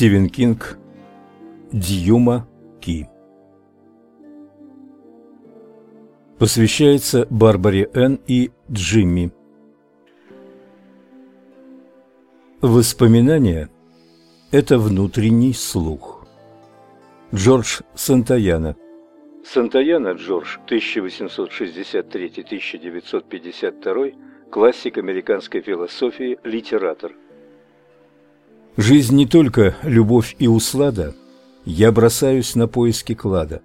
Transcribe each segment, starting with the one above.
Стивен Кинг, Дьюма Ки. Посвящается Барбаре Н. и Джимми. Воспоминания – это внутренний слух. Джордж Сантаяна Сантаяна Джордж, 1863-1952, классик американской философии, литератор. Жизнь не только любовь и услада. Я бросаюсь на поиски клада.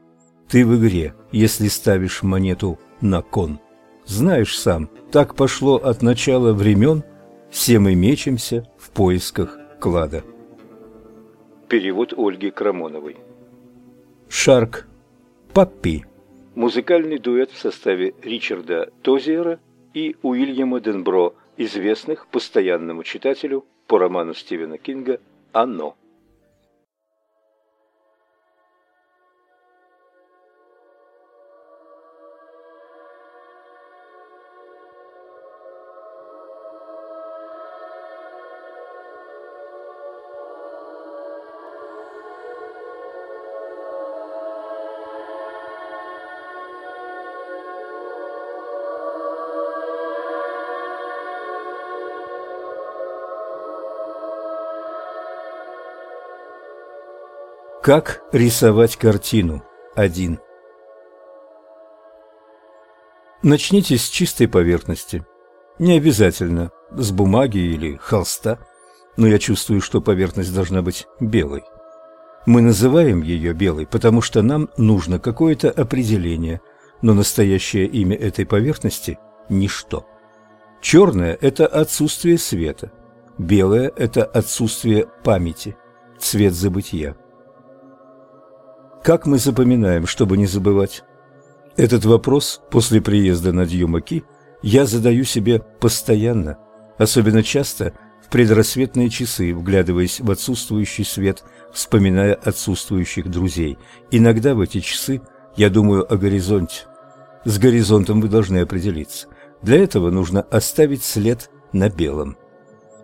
Ты в игре, если ставишь монету на кон. Знаешь сам, так пошло от начала времен, все мы мечемся в поисках клада. Перевод Ольги Крамоновой. Шарк Паппи. Музыкальный дуэт в составе Ричарда Тозиера и Уильяма Денбро, известных постоянному читателю по роману Стивена Кинга «Оно». Как рисовать картину? Один. Начните с чистой поверхности. Не обязательно с бумаги или холста, но я чувствую, что поверхность должна быть белой. Мы называем ее белой, потому что нам нужно какое-то определение, но настоящее имя этой поверхности – ничто. Черное – это отсутствие света, белое – это отсутствие памяти, цвет забытия. Как мы запоминаем, чтобы не забывать? Этот вопрос после приезда на Дьюмаки я задаю себе постоянно, особенно часто в предрассветные часы, вглядываясь в отсутствующий свет, вспоминая отсутствующих друзей. Иногда в эти часы я думаю о горизонте. С горизонтом вы должны определиться. Для этого нужно оставить след на белом.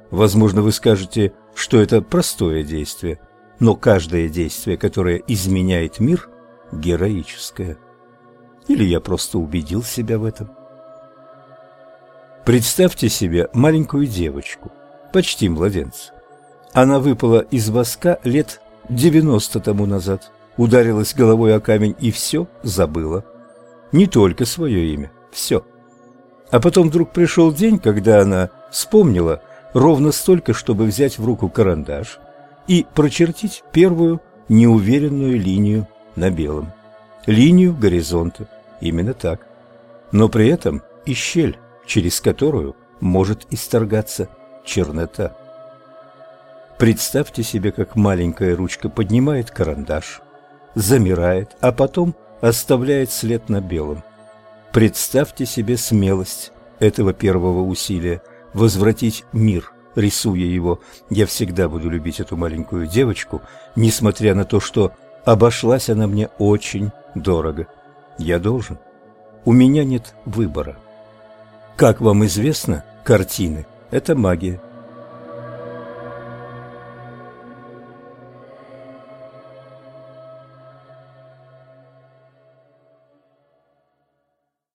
Возможно, вы скажете, что это простое действие – но каждое действие, которое изменяет мир, героическое. Или я просто убедил себя в этом. Представьте себе маленькую девочку, почти младенца. Она выпала из воска лет 90 тому назад, ударилась головой о камень и все забыла. Не только свое имя, все. А потом вдруг пришел день, когда она вспомнила ровно столько, чтобы взять в руку карандаш – и прочертить первую неуверенную линию на белом. Линию горизонта. Именно так. Но при этом и щель, через которую может исторгаться чернота. Представьте себе, как маленькая ручка поднимает карандаш, замирает, а потом оставляет след на белом. Представьте себе смелость этого первого усилия возвратить мир рисуя его. Я всегда буду любить эту маленькую девочку, несмотря на то, что обошлась она мне очень дорого. Я должен. У меня нет выбора. Как вам известно, картины – это магия.